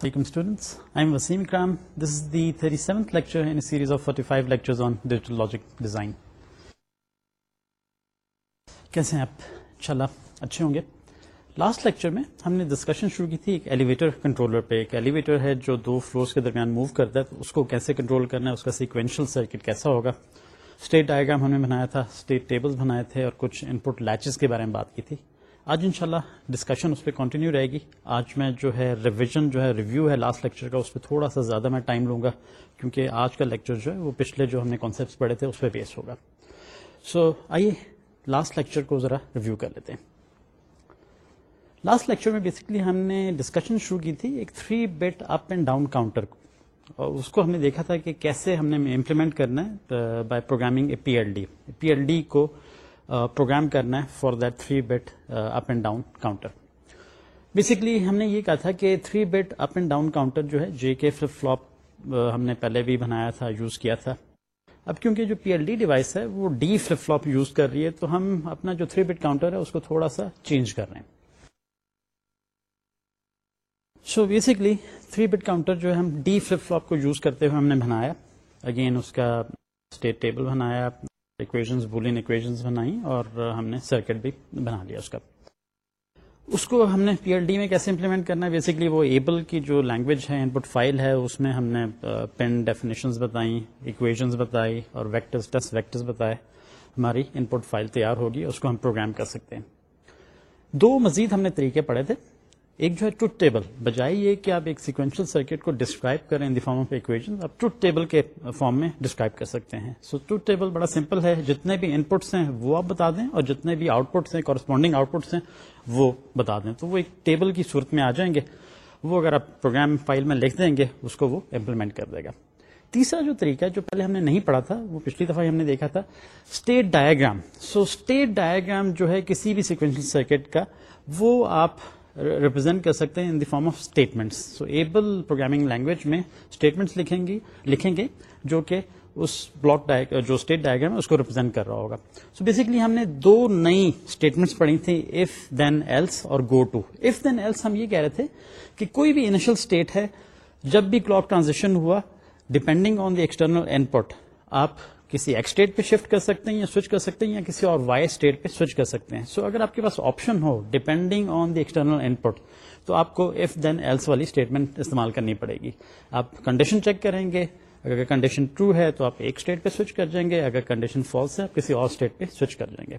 Welcome students. I'm Wasim Ikram. This is the 37th lecture in a series of 45 lectures on digital logic design. کیسے ہیں آپ انشاءاللہ اچھے ہوں گے لاسٹ لیکچر میں ہم نے ڈسکشن شروع کی تھی ایک ایلیویٹر کنٹرولر پہ ایک ایلیویٹر ہے جو دو فلورس کے درمیان موو کرتا ہے تو اس کو کیسے کنٹرول کرنا ہے اس کا سیکوینشل سرکٹ کیسا ہوگا اسٹیٹ ڈائگرام ہم نے بنایا تھا اسٹیٹ ٹیبل بنائے تھے اور کچھ ان پٹ لیچز کے بارے میں بات کی تھی آج انشاءاللہ ڈسکشن اس پہ کنٹینیو رہے گی۔ آج میں جو ہے ریویژن جو ہے ریویو ہے لاسٹ لیکچر کا اس پہ تھوڑا سا زیادہ میں ٹائم لوں گا کیونکہ آج کا لیکچر جو ہے وہ پچھلے جو ہم نے کانسیپٹس پڑھے تھے اس پہ بیس ہوگا۔ سو so, آئیے لاسٹ لیکچر کو ذرا ریویو کر لیتے ہیں۔ لاسٹ لیکچر میں بیسکلی ہم نے ڈسکشن شروع کی تھی ایک three bit up and down counter کو۔ اور اس کو ہم نے دیکھا تھا کہ کیسے ہم نے امپلیمنٹ کرنا ہے by programming A P L D P L D کو پروگرام کرنا ہے for that three bit up and down counter. Basically ہم نے یہ کہا تھا کہ three bit up and down counter جو ہے جے کے فلپ فلوپ ہم نے پہلے بھی بنایا تھا، یوز کیا تھا۔ اب کیونکہ جو پی ایل ڈی ڈیوائس ہے وہ ڈی فلپ فلوپ یوز کر رہی ہے، تو ہم اپنا جو تھری بیٹ کاؤنٹر ہے اس کو تھوڑا سا چینج کر رہے ہیں۔ So basically three bit counter جو ہے ہم ڈی فلپ فلوپ کو یوز کرتے ہوئے ہم نے بنایا۔ اگین اس کا اسٹیٹ ٹیبل بنایا۔ اکویژنس بولین اکویژنس بنائی اور ہم نے سرکٹ بھی بنا لیا اس کا۔ اس کو ہم نے پی ایل ڈی میں کیسے امپلیمنٹ کرنا ہے؟ بیسکلی وہ ایبل کی جو لینگویج ہے ان پٹ فائل ہے، اس میں ہم نے پین ڈیفینیشنز بتائیں اکویژنس بتائی اور ویکٹرز ٹیسٹ ویکٹرز بتائے۔ ہماری ان پٹ فائل تیار ہوگی، اس کو ہم پروگرام کر سکتے ہیں۔ دو مزید ہم نے طریقے پڑھے تھے۔ ایک جو ہے ٹوٹ ٹیبل، بجائے یہ کہ آپ ایک سیکوینشل سرکٹ کو ڈسکرائب کریں in the form of equation آپ ٹوٹ ٹیبل کے فارم میں ڈسکرائب کر سکتے ہیں۔ سو ٹوٹ ٹیبل بڑا سمپل ہے، جتنے بھی ان پٹس ہیں وہ آپ بتا دیں اور جتنے بھی آؤٹ پٹس ہیں کورسپونڈنگ آؤٹ پٹس ہیں، وہ بتا دیں۔ تو وہ ایک ٹیبل کی صورت میں آ جائیں گے، وہ اگر آپ پروگرام فائل میں لکھ دیں گے، اس کو وہ امپلیمنٹ کر دے گا۔ تیسرا جو طریقہ جو پہلے ہم نے نہیں پڑھا تھا، وہ پچھلی دفعہ ہم نے دیکھا تھا state diagram so state diagram جو ہے کسی بھی سیکوینشل سرکٹ کا، وہ آپ ریپرزینٹ کر سکتے ہیں in the form of statements so ABEL programming language میں اسٹیٹمنٹس لکھیں گے لکھیں گے جو کہ اس بلاک جو اسٹیٹ ڈائگرام ہے اس کو ریپرزینٹ کر رہا ہوگا. سو بیسکلی ہم نے دو نئی اسٹیٹمنٹس پڑھی تھی اف دین ایلس اور go to if then else ہم یہ کہہ رہے تھے کہ کوئی بھی انیشل اسٹیٹ ہے، جب بھی کلاک ٹرانزیکشن ہوا depending on the external input آپ کسی ایکس اسٹیٹ پہ شفٹ کر سکتے ہیں یا سوئچ کر سکتے ہیں یا کسی اور وائی اسٹیٹ پہ سوئچ کر سکتے ہیں۔ سو so, اگر آپ کے پاس option who depending on the external put تو آپ کو ایف دین ایلس والی اسٹیٹمنٹ استعمال کرنی پڑے گی۔ آپ کنڈیشن چیک کریں گے۔ اگر کنڈیشن ٹرو ہے تو آپ ایک اسٹیٹ پہ سوئچ کر جائیں گے۔ اگر کنڈیشن فالس ہے آپ کسی اور اسٹیٹ پہ سوئچ کر جائیں گے۔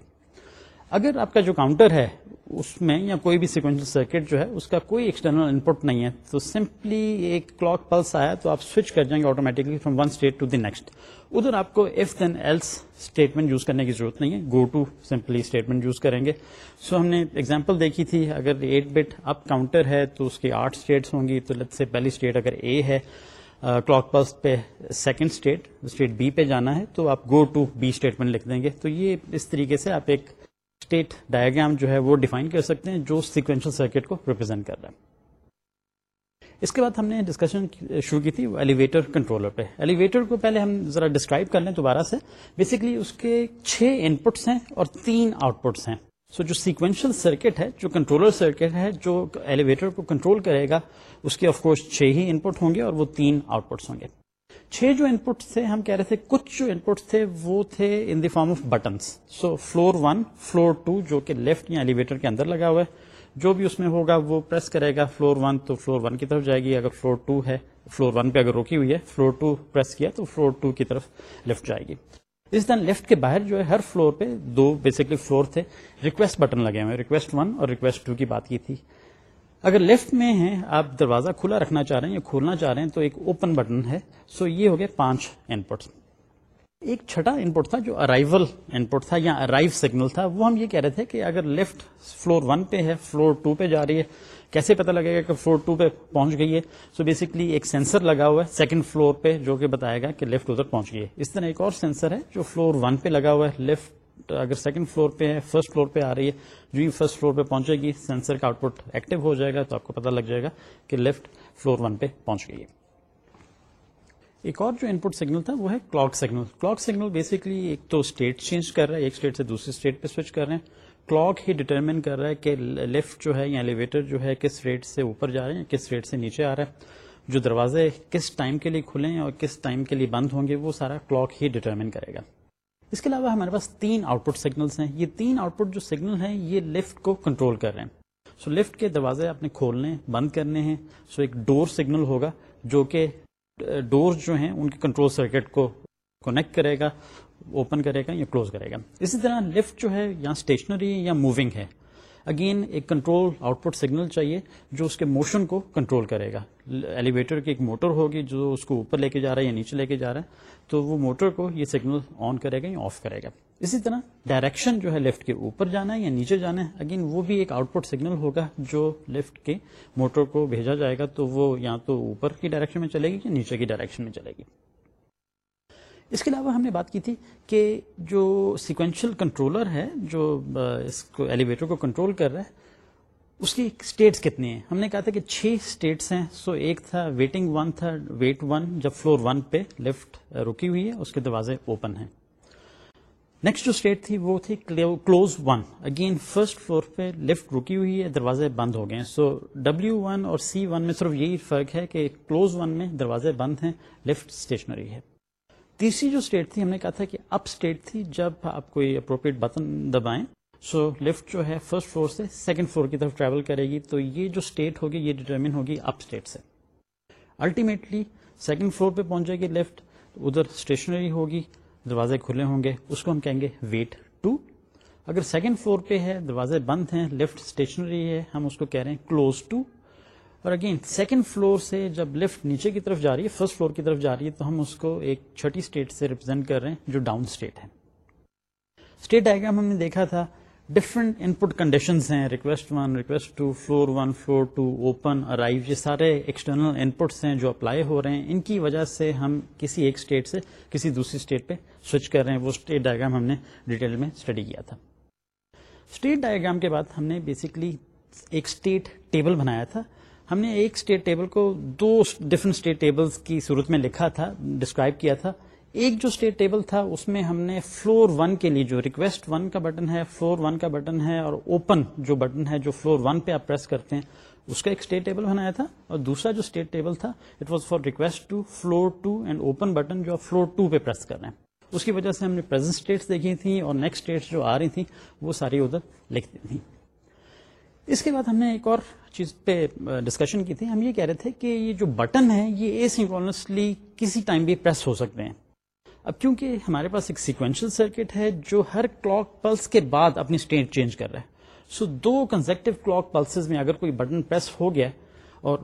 اگر آپ کا جو کاؤنٹر ہے اس میں یا کوئی بھی سیکوینشل سرکٹ جو ہے، اس کا کوئی ایکسٹرنل ان پٹ نہیں ہے۔ تو سمپلی ایک کلاک پلس آیا تو آپ سوئچ کر جائیں گے automatically from one state to the next ادھر آپ کو if then else statement use کرنے کی ضرورت نہیں ہے۔ Go to simply statement use کریں گے۔ سو ہم نے ایگزامپل دیکھی تھی، اگر ایٹ بٹ اپ کاؤنٹر ہے تو اس کی آٹھ اسٹیٹس ہوں گی۔ تو لت سے پہلی اسٹیٹ اگر اے ہے کلاک پلس پہ سیکنڈ اسٹیٹ اسٹیٹ بی پہ جانا ہے، تو آپ گو ٹو بی اسٹیٹمنٹ لکھ دیں گے۔ تو یہ اس طریقے سے آپ ایک اسٹیٹ ڈایاگرام جو ہے وہ ڈیفائن کر سکتے ہیں جو سیکوینشل سرکٹ کو ریپرزینٹ کر رہا ہے۔ اس کے بعد ہم نے ڈسکشن شروع کی تھی ایلیویٹر کنٹرولر پہ۔ ایلیویٹر کو پہلے ہم ذرا ڈسکرائب کر لیں دوبارہ سے۔ بیسکلی اس کے چھ ان پٹس ہیں اور تین آؤٹ پٹس ہیں۔ سو so, جو سیکوینشل سرکٹ ہے جو کنٹرولر سرکٹ ہے جو ایلیویٹر کو کنٹرول کرے گا اس کے آف کورس چھ ہی ان پٹ ہوں گے اور وہ تین آؤٹ پٹس ہوں گے۔ چھ جو ان پٹ تھے، ہم کہہ رہے تھے کچھ جو ان تھے وہ تھے in the form of buttons so floor one floor two جو کہ لیفٹ یا ایلیویٹر کے اندر لگا ہوا ہے، جو بھی اس میں ہوگا وہ پریس کرے گا فلور ون تو فلور ون کی طرف جائے گی، اگر فلور ٹو ہے فلور ون پہ اگر روکی ہوئی ہے فلور ٹو پریس کیا تو فلور ٹو کی طرف لیفٹ جائے گی۔ اس دن لیفٹ کے باہر جو ہے، ہر فلور پہ دو بیسکلی فلور تھے ریکویسٹ بٹن لگے ہوئے ریکویسٹ ون اور ریکویسٹ ٹو کی بات کی تھی۔ اگر لیفٹ میں ہیں، آپ دروازہ کھلا رکھنا چاہ رہے ہیں یا کھولنا چاہ رہے ہیں، تو ایک اوپن بٹن ہے۔ سو یہ ہو گئے پانچ ان پٹ ایک چھٹا ان پٹ تھا جو ارائیول ان پٹ تھا یا ارائیو سگنل تھا، وہ ہم یہ کہہ رہے تھے کہ اگر لیفٹ فلور ون پہ ہے فلور ٹو پہ جا رہی ہے، کیسے پتا لگے گا کہ فلور ٹو پہ پہنچ گئی ہے؟ سو بیسکلی ایک سینسر لگا ہوا ہے سیکنڈ فلور پہ، جو کہ بتائے گا کہ لیفٹ ادھر پہنچ گئی ہے۔ اس طرح ایک اور سینسر ہے جو فلور ون پہ لگا ہوا ہے لیفٹ اگر سیکنڈ فلور پہ ہے فرسٹ فلور پہ آ رہی ہے، جو ہی فرسٹ فلور پہ پہنچے گی سینسر کا آؤٹ پٹ ایکٹیو ہو جائے گا تو آپ کو پتا لگ جائے گا کہ لیفٹ فلور ون پہ پہنچ گئی ہے۔ ایک اور جو ان پٹ سگنل تھا وہ ہے clock signal clock signal basically ایک تو اسٹیٹ چینج کر رہا ہے، ایک اسٹیٹ سے دوسری اسٹیٹ پہ سوئچ کر رہے ہیں۔ کلاک ہی ڈٹرمن کر رہا ہے کہ لفٹ جو ہے یا ایلیویٹر جو ہے کس ریٹ سے اوپر جا رہے ہیں کس ریٹ سے نیچے آ رہا ہے۔ جو دروازے کس ٹائم کے لیے کھلیں اور کس ٹائم کے لیے بند ہوں گے وہ سارا کلاک ہی ڈٹرمن کرے گا۔ اس کے علاوہ ہمارے پاس تین آؤٹ پٹ سگنلس ہیں۔ یہ تین آؤٹ پٹ جو سگنل ہیں یہ لفٹ کو کنٹرول کر رہے ہیں۔ سو so, لفٹ کے دروازے اپنے کھولنے بند کرنے ہیں۔ سو so, ایک ڈور سگنل ہوگا جو کہ ڈور جو ہیں ان کے کنٹرول سرکٹ کو کونیکٹ کرے گا اوپن کرے گا یا کلوز کرے گا۔ اسی طرح لفٹ جو ہے یا اسٹیشنری یا موونگ ہے۔ اگین ایک کنٹرول آؤٹ پٹ سگنل چاہیے جو اس کے موشن کو کنٹرول کرے گا۔ ایلیویٹر کی ایک موٹر ہوگی جو اس کو اوپر لے کے جا رہا ہے یا نیچے لے کے جا رہا ہے، تو وہ موٹر کو یہ سگنل آن کرے گا یا آف کرے گا۔ اسی طرح ڈائریکشن جو ہے لفٹ کے اوپر جانا ہے یا نیچے جانا ہے اگین وہ بھی ایک آؤٹ پٹ سگنل ہوگا جو لفٹ کے موٹر کو بھیجا جائے گا، تو وہ یا تو اوپر کی ڈائریکشن میں چلے گی یا نیچے کی ڈائریکشن میں چلے گی۔ اس کے علاوہ ہم نے بات کی تھی کہ جو سیکوینشل کنٹرولر ہے، جو اس کو ایلیویٹر کو کنٹرول کر رہا ہے، اس کی اسٹیٹس کتنی ہیں؟ ہم نے کہا تھا کہ چھ اسٹیٹس ہیں، سو ایک تھا ویٹنگ ون تھا ویٹ ون جب فلور ون پہ لفٹ رکی ہوئی ہے، اس کے دروازے اوپن ہیں۔ نیکسٹ جو اسٹیٹ تھی وہ تھی close one again first floor پہ لفٹ رکی ہوئی ہے، دروازے بند ہو گئے ہیں۔ سو ڈبلو ون اور سی ون میں صرف یہی فرق ہے کہ کلوز ون میں دروازے بند ہیں لفٹ اسٹیشنری ہے۔ تیسری جو اسٹیٹ تھی، ہم نے کہا تھا کہ اپ اسٹیٹ تھی، جب آپ کوئی اپروپریٹ بٹن دبائیں سو لفٹ جو ہے فرسٹ فلور سے سیکنڈ فلور کی طرف ٹریول کرے گی، تو یہ جو اسٹیٹ ہوگی، یہ ڈیٹرمن ہوگی اپ اسٹیٹ سے۔ الٹیمیٹلی سیکنڈ فلور پہ پہنچے گی لفٹ ادھر اسٹیشنری ہوگی، دروازے کھلے ہوں گے، اس کو ہم کہیں گے ویٹ ٹو اگر سیکنڈ فلور پہ ہے، دروازے بند ہیں لفٹ اسٹیشنری ہے، ہم اس کو کہہ رہے ہیں کلوز ٹو اور اگین سیکنڈ فلور سے جب لفٹ نیچے کی طرف جا رہی ہے فرسٹ فلور کی طرف جا رہی ہے، تو ہم اس کو ایک چھٹی اسٹیٹ سے ریپرزینٹ کر رہے ہیں، جو ڈاؤن اسٹیٹ ہے۔ اسٹیٹ ڈائگرام ہم نے دیکھا تھا ڈفرنٹ ان پٹ کنڈیشن ہیں request one request two floor one floor two open arrive یہ سارے ایکسٹرنل ان پٹس ہیں جو اپلائی ہو رہے ہیں۔ ان کی وجہ سے ہم کسی ایک اسٹیٹ سے کسی دوسری اسٹیٹ پہ سوئچ کر رہے ہیں۔ وہ اسٹیٹ ڈائگرام ہم نے ڈیٹیل میں اسٹڈی کیا تھا۔ اسٹیٹ ڈائگرام کے بعد ہم نے بیسکلی ایک اسٹیٹ ٹیبل بنایا تھا۔ ہم نے ایک اسٹیٹ ٹیبل کو دو ڈفرنٹ اسٹیٹ ٹیبلز کی صورت میں لکھا تھا ڈسکرائب کیا تھا۔ ایک جو اسٹیٹ ٹیبل تھا، اس میں ہم نے فلور ون کے لیے جو ریکویسٹ ون کا بٹن ہے فلور ون کا بٹن ہے اور اوپن جو بٹن ہے، جو فلور ون پہ آپ پریس کرتے ہیں، اس کا ایک اسٹیٹ ٹیبل بنایا تھا۔ اور دوسرا جو اسٹیٹ ٹیبل تھا it was for request two floor two and open button جو فلور ٹو پہ پریس کر رہے ہیں۔ اس کی وجہ سے ہم نے پرزینٹ اسٹیٹس دیکھی تھیں اور نیکسٹ اسٹیٹس جو آ رہی تھیں، وہ ساری ادھر لکھتی تھیں۔ اس کے بعد ہم نے ایک اور چیز پہ ڈسکشن کی تھی. ہم یہ کہہ رہے تھے کہ یہ جو بٹن ہے، یہ اے سنکرونسلی کسی ٹائم بھی پریس ہو سکتے ہیں. اب کیونکہ ہمارے پاس ایک سیکوینشل سرکٹ ہے جو ہر کلاک پلس کے بعد اپنی اسٹیٹ چینج کر رہا ہے. سو دو کنزیکٹو کلاک پلسز میں اگر کوئی بٹن پریس ہو گیا، اور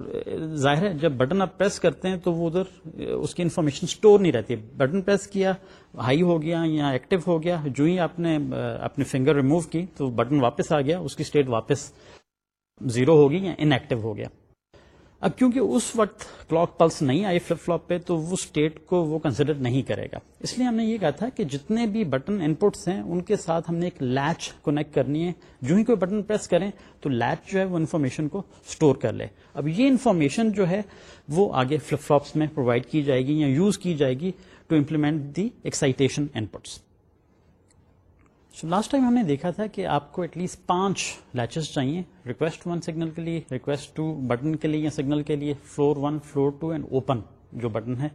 ظاہر ہے جب بٹن آپ پریس کرتے ہیں تو وہ ادھر اس کی انفارمیشن اسٹور نہیں رہتی. بٹن پریس کیا ہائی ہو گیا یا ایکٹیو ہو گیا، جو ہی آپ نے اپنے فنگر ریموو کی، تو بٹن واپس آ گیا، اس کی اسٹیٹ واپس زیرو ہوگی یا ان ایکٹیو ہو گیا۔ اب کیونکہ اس وقت کلاک پلس نہیں آئی فلپ فلوپ پہ، تو وہ اسٹیٹ کو وہ کنسیڈر نہیں کرے گا۔ اس لیے ہم نے یہ کہا تھا کہ جتنے بھی بٹن ان پٹس ہیں، ان کے ساتھ ہم نے ایک لیچ کونیکٹ کرنی ہے۔ جو ہی کوئی بٹن پریس کریں، تو لیچ جو ہے وہ انفارمیشن کو اسٹور کر لے۔ اب یہ انفارمیشن جو ہے، وہ آگے فلپ فلوپس میں پرووائڈ کی جائے گی یا یوز کی جائے گی to implement the excitation inputs last time ہم نے دیکھا تھا کہ آپ کو ایٹ لیسٹ پانچ لیچز چاہیے ریکویسٹ ون سگنل کے لیے ریکویسٹ ٹو بٹن کے لیے یا سگنل کے لیے floor one floor two and open جو بٹن ہے،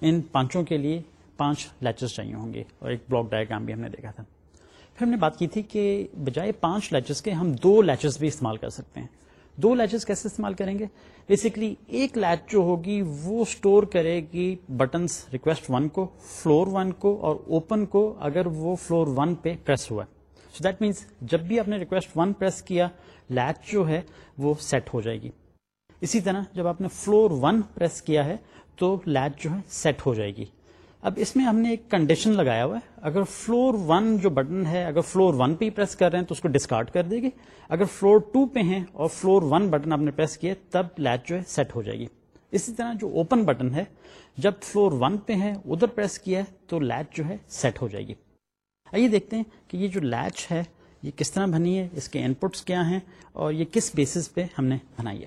ان پانچوں کے لیے پانچ لیچز چاہیے ہوں گے اور ایک بلاک ڈائگرام بھی ہم نے دیکھا تھا۔ پھر ہم نے بات کی تھی کہ بجائے پانچ لیچز کے ہم دو لیچز بھی استعمال کر سکتے ہیں۔ دو لیچز کیسے استعمال کریں گے؟ بیسکلی ایک لیچ جو ہوگی وہ اسٹور کرے گی بٹنس ریکویسٹ ون کو فلور ون کو اور اوپن کو اگر وہ فلور ون پہ پریس ہوا سو دیٹ مینس جب بھی آپ نے ریکویسٹ ون پریس کیا لیچ جو ہے وہ سیٹ ہو جائے گی. اسی طرح جب آپ نے فلور ون پریس کیا ہے تو لیچ جو ہے سیٹ ہو جائے گی. اب اس میں ہم نے ایک کنڈیشن لگایا ہوا ہے۔ اگر فلور ون جو بٹن ہے، اگر فلور ون پہ پریس کر رہے ہیں تو اس کو ڈسکارڈ کر دے گی۔ اگر فلور ٹو پہ ہیں اور فلور ون بٹن آپ نے پریس کیا، تب لیچ جو ہے سیٹ ہو جائے گی۔ اسی طرح جو اوپن بٹن ہے، جب فلور ون پہ ہے ادھر پریس کیا ہے تو لیچ جو ہے سیٹ ہو جائے گی۔ آئیے دیکھتے ہیں کہ یہ جو لیچ ہے، یہ کس طرح بنی ہے، اس کے ان پٹس کیا ہیں اور یہ کس بیسس پہ ہم نے بنائی ہے۔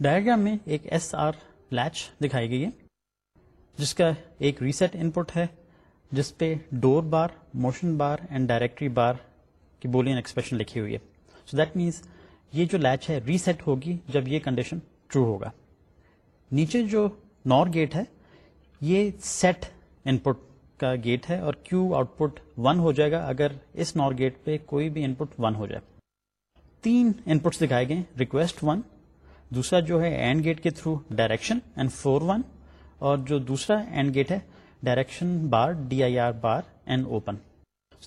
ڈائگرام میں ایک ایس آر لیچ دکھائی گئی ہے۔ جس کا ایک ریسیٹ ان پٹ ہے، جس پہ door bar motion bar and directory bar کی بولین ایکسپریشن لکھی ہوئی ہے۔ سو دیٹ مینس یہ جو لیچ ہے ریسیٹ ہوگی جب یہ کنڈیشن ٹرو ہوگا۔ نیچے جو نور گیٹ ہے، یہ سیٹ ان پٹ کا گیٹ ہے اور کیو آؤٹ پٹ ون ہو جائے گا اگر اس نور گیٹ پہ کوئی بھی ان پٹ ون ہو جائے۔ تین ان پٹس دکھائے گئے ریکویسٹ ون دوسرا جو ہے اینڈ گیٹ کے through direction and for one اور جو دوسرا اینڈ گیٹ ہے direction bar D I R bar and open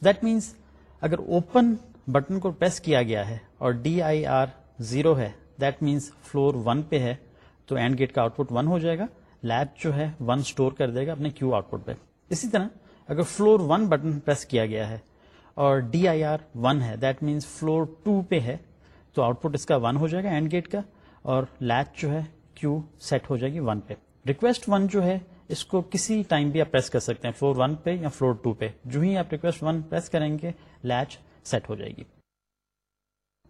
that means اگر اوپن بٹن کو پریس کیا گیا ہے اور ڈی آئی آر زیرو ہے دیٹ مینس فلور ون پہ ہے، تو اینڈ گیٹ کا آؤٹ پٹ ون ہو جائے گا لیب جو ہے ون اسٹور کر دے گا اپنے کیو آؤٹ پٹ پہ. اسی طرح، اگر فلور ون بٹن پریس کیا گیا ہے اور ڈی آئی آر ون ہے دیٹ مینس فلور ٹو پہ ہے، تو آؤٹ پٹ اس کا ون ہو جائے گا اینڈ گیٹ کا اور لیچ جو ہے کیو سیٹ ہو جائے گی ون پہ. ریکویسٹ ون جو ہے، اس کو کسی ٹائم بھی آپ پریس کر سکتے ہیں فلور ون پہ یا فلور ٹو پہ۔ جو ہی آپ ریکویسٹ ون پریس کریں گے لیچ سیٹ ہو جائے گی۔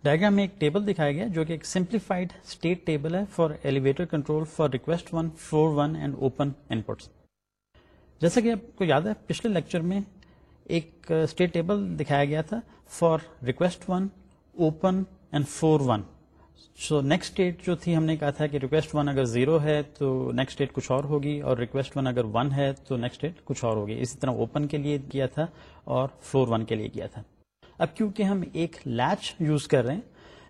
ڈائگرام میں ایک ٹیبل دکھایا گیا، جو کہ ایک سمپلیفائڈ اسٹیٹ ٹیبل ہے for elevator control for request one floor one and open inputs جیسا کہ آپ کو یاد ہے، پچھلے لیکچر میں ایک uh, اسٹیٹ ٹیبل دکھایا گیا تھا for request one open and for one so next date جو تھی ہم نے کہا تھا کہ ریکویسٹ ون اگر زیرو ہے تو نیکسٹ ڈیٹ کچھ اور ہوگی اور ریکویسٹ ون اگر ون ہے تو نیکسٹ ڈیٹ کچھ اور ہوگی۔ اسی طرح اوپن کے لیے کیا تھا اور فلور ون کے لیے کیا تھا۔ اب کیونکہ ہم ایک لیچ یوز کر رہے ہیں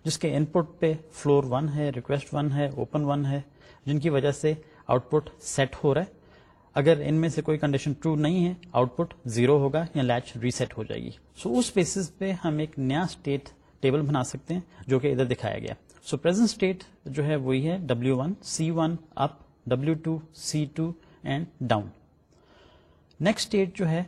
جس کے ان پٹ پہ فلور ون ہے ریکویسٹ ون ہے اوپن ون ہے جن کی وجہ سے آؤٹ پٹ سیٹ ہو رہا ہے۔ اگر ان میں سے کوئی کنڈیشن ٹرو نہیں ہے آؤٹ پٹ زیرو ہوگا یا لیچ ریسیٹ ہو جائے گی۔ سو so, اس بیسس پہ ہم ایک نیا اسٹیٹ ٹیبل بنا سکتے ہیں جو کہ ادھر دکھایا گیا۔ سو پرزینٹ اسٹیٹ جو ہے وہی ہے W one C one up W two C two and down next state جو ہے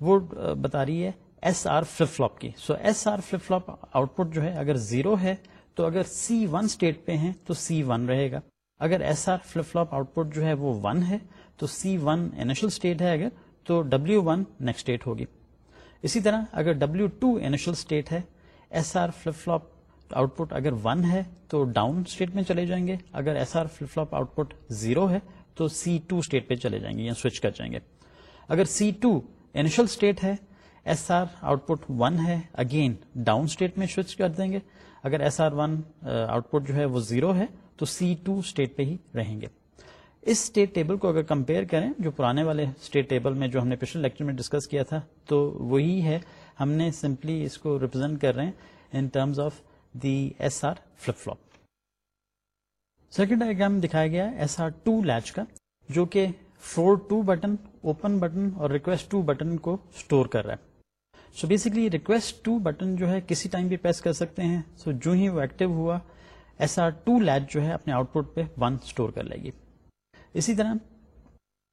وہ بتا رہی ہے ایس آر فلپ فلوپ کی۔ سو S R flip flop output جو ہے اگر زیرو ہے تو اگر سی ون اسٹیٹ پہ ہے تو سی ون رہے گا۔ اگر S R flip flop output جو ہے وہ ون ہے تو سی ون انیشل اسٹیٹ ہے اگر تو ڈبلو ون نیکسٹ اسٹیٹ ہوگی۔ اسی طرح اگر ڈبلو ٹو انیشل اسٹیٹ ہے S R flip flop output اگر ون ہے تو ڈاؤن اسٹیٹ میں چلے جائیں گے۔ اگر S R flip flop output zero ہے تو سی ٹو اسٹیٹ پہ چلے جائیں گے یا سوئچ کر جائیں گے۔ اگر سی ٹو انیشل اسٹیٹ ہے S R output one ہے اگین ڈاؤن اسٹیٹ میں سوئچ کر دیں گے۔ اگر S R one output جو ہے وہ زیرو ہے تو سی ٹو اسٹیٹ پہ ہی رہیں گے۔ اس اسٹیٹ ٹیبل کو اگر کمپیئر کریں، جو پرانے والے اسٹیٹ ٹیبل میں جو ہم نے پچھلے لیکچر میں ڈسکس کیا تھا، تو وہی ہے ہم نے سمپلی اس کو ریپرزینٹ کر رہے ہیں in terms of the S R flip flop second diagram دکھایا گیا ایس آر ٹو لیچ کا جو کہ four two button open button اور ریکویسٹ ٹو بٹن کو اسٹور کر رہا ہے. So basically request two button جو ہے کسی ٹائم بھی پریس کر سکتے ہیں. سو so, جو ہی وہ ایکٹیو ہوا ایس آر ٹو لیچ جو ہے اپنے آؤٹ پٹ پہ ون اسٹور کر لے گی. اسی طرح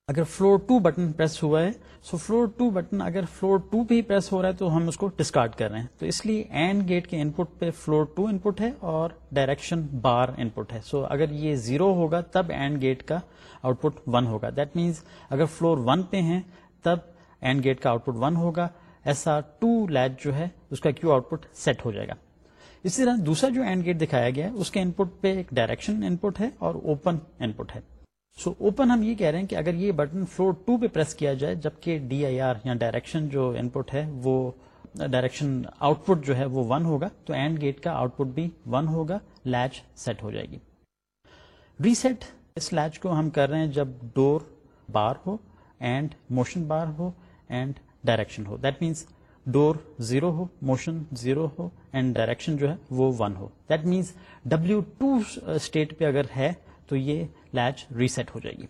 اگر فلور ٹو بٹن پریس ہوا ہے سو فلور ٹو بٹن اگر فلور ٹو پہ ہی پریس ہو رہا ہے تو ہم اس کو ڈسکارڈ کر رہے ہیں۔ تو اس لیے اینڈ گیٹ کے ان پٹ پہ فلور ٹو ان پٹ ہے اور ڈائریکشن بار ان پٹ ہے۔ سو اگر یہ زیرو ہوگا تب اینڈ گیٹ کا آؤٹ پٹ ون ہوگا۔ دیٹ مینس اگر فلور ون پہ ہیں تب اینڈ گیٹ کا آؤٹ پٹ ون ہوگا۔ ایس آر ٹو لیچ جو ہے، اس کا کیو آؤٹ پٹ سیٹ ہو جائے گا۔ اسی طرح دوسرا جو اینڈ گیٹ دکھایا گیا ہے، اس کے ان پٹ پہ ایک ڈائریکشن ان پٹ ہے اور اوپن ان پٹ ہے۔ سو اوپن ہم یہ کہہ رہے ہیں کہ اگر یہ بٹن فلور ٹو پہ پریس کیا جائے، جبکہ ڈی آئی آر یا ڈائریکشن جو ان پٹ ہے، وہ ڈائریکشن آؤٹ پٹ جو ہے، وہ ون ہوگا، تو اینڈ گیٹ کا آؤٹ پٹ بھی ون ہوگا لیچ سیٹ ہو جائے گی۔ ریسیٹ اس لیچ کو ہم کر رہے ہیں جب ڈور بار ہو اینڈ موشن بار ہو اینڈ ڈائریکشن ہو۔ دیٹ مینس ڈور زیرو ہو موشن زیرو ہو اینڈ ڈائریکشن جو ہے، وہ one who. That means W two state پہ اگر ہے تو یہ لیچ ریسیٹ ہو جائے گی۔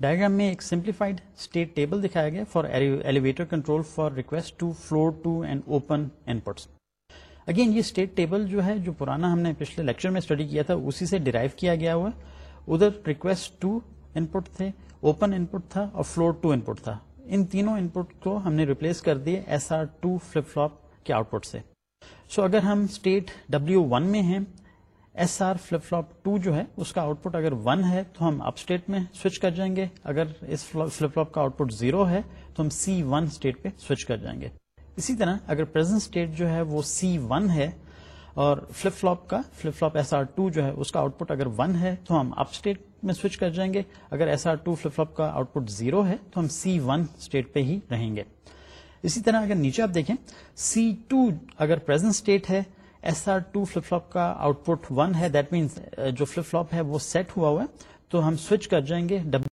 ڈائگرام میں ایک سمپلیفائڈ اسٹیٹ ٹیبل دکھایا گیا for elevator control for request two floor two and open inputs again یہ اسٹیٹ ٹیبل جو ہے، جو پرانا ہم نے پچھلے لیکچر میں اسٹڈی کیا تھا، اسی سے ڈرائیو کیا گیا ہوا۔ ادھر ریکویسٹ ٹو ان پٹ تھے اوپن ان پٹ تھا اور فلور ٹو ان پٹ تھا۔ ان تینوں ان پٹ کو ہم نے ریپلیس کر دیے S R two flip flop کے آؤٹ پٹ سے۔ سو so اگر ہم اسٹیٹ ڈبلو ون میں ہیں S R flip flop two جو ہے، اس کا آؤٹ پٹ اگر ون ہے تو ہم اپ اسٹیٹ میں سوئچ کر جائیں گے۔ اگر اس فلپ فلوپ کا آؤٹ پٹ زیرو ہے تو ہم سی ون اسٹیٹ پہ سوئچ کر جائیں گے۔ اسی طرح اگر پرزینٹ اسٹیٹ جو ہے وہ سی ون ہے اور فلپ فلوپ کا flip flop S R two جو ہے، اس کا آؤٹ پٹ اگر ون ہے تو ہم اپ اسٹیٹ میں سوئچ کر جائیں گے۔ اگر S R two flip flop کا آؤٹ پٹ زیرو ہے تو ہم سی ون اسٹیٹ پہ ہی رہیں گے۔ اسی طرح اگر نیچے آپ دیکھیں سی ٹو اگر پرزینٹ اسٹیٹ ہے S R two flip flop کا آؤٹ پٹ ون ہے دیٹ مینس uh, جو فلپ فلوپ ہے، وہ سیٹ ہوا ہوا ہے. تو ہم سوئچ کر جائیں گے. ڈبل